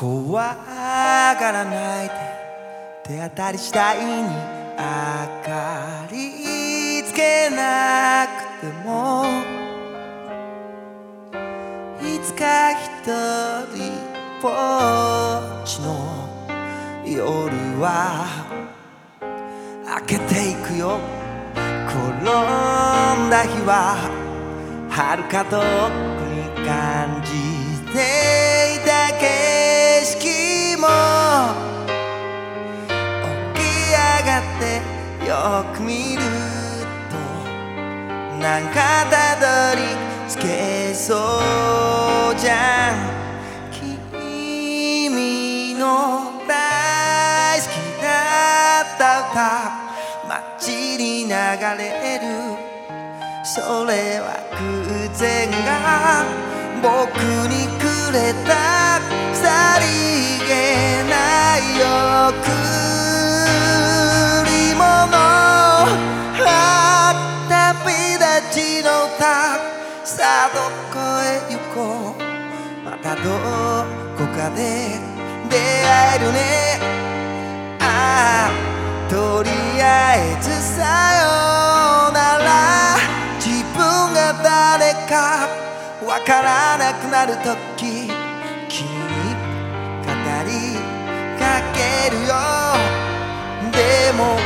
怖がらないで手当たり次第に明かりつけなくてもいつか一人ぼっちの夜は明けていくよ。転んだ日は遥か遠くに感じてよく見るとなんかたどり着けそうじゃん君の大好きだった歌街に流れるそれは偶然が僕にくれたさりげない贈どこかで出会えるね。ああとりあえずさよなら。自分が誰かわからなくなる時君に語りかけるよ。でも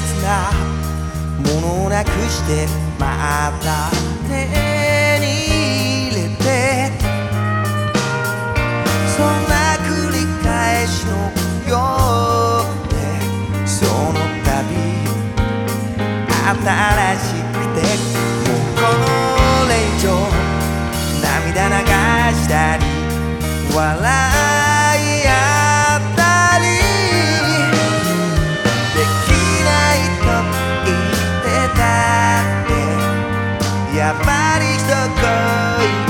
切なものをなくしてまた手に入れてそんな繰り返しのようでその度新しくてもうこれ以上涙流したり笑境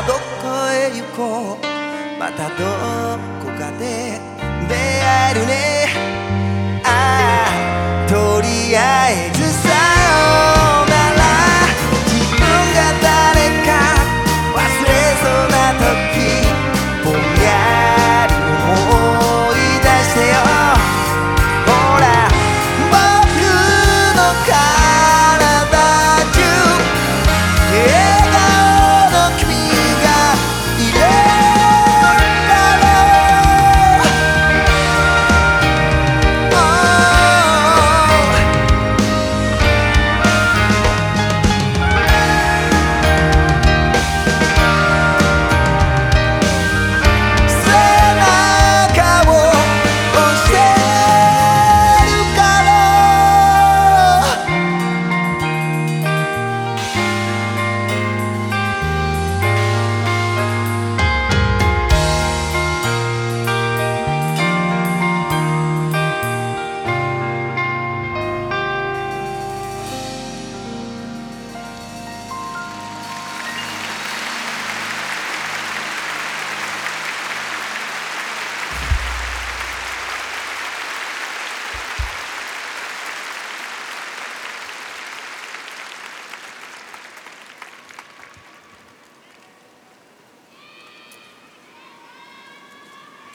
どこへ行こう。またどこかで出会えるね。ああとりあえず